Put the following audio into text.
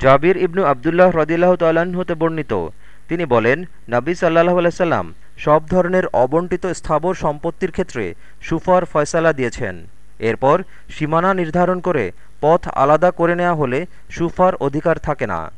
জাবির ইবনু আবদুল্লাহ রদিল্লাহ হতে বর্ণিত। তিনি বলেন, নাবী সাল্লাহ আলাইসাল্লাম সব ধরনের অবন্টিত স্থাবর সম্পত্তির ক্ষেত্রে সুফার ফয়সালা দিয়েছেন। এরপর সীমানা নির্ধারণ করে পথ আলাদা করে নেওয়া হলে সুফার অধিকার থাকে না।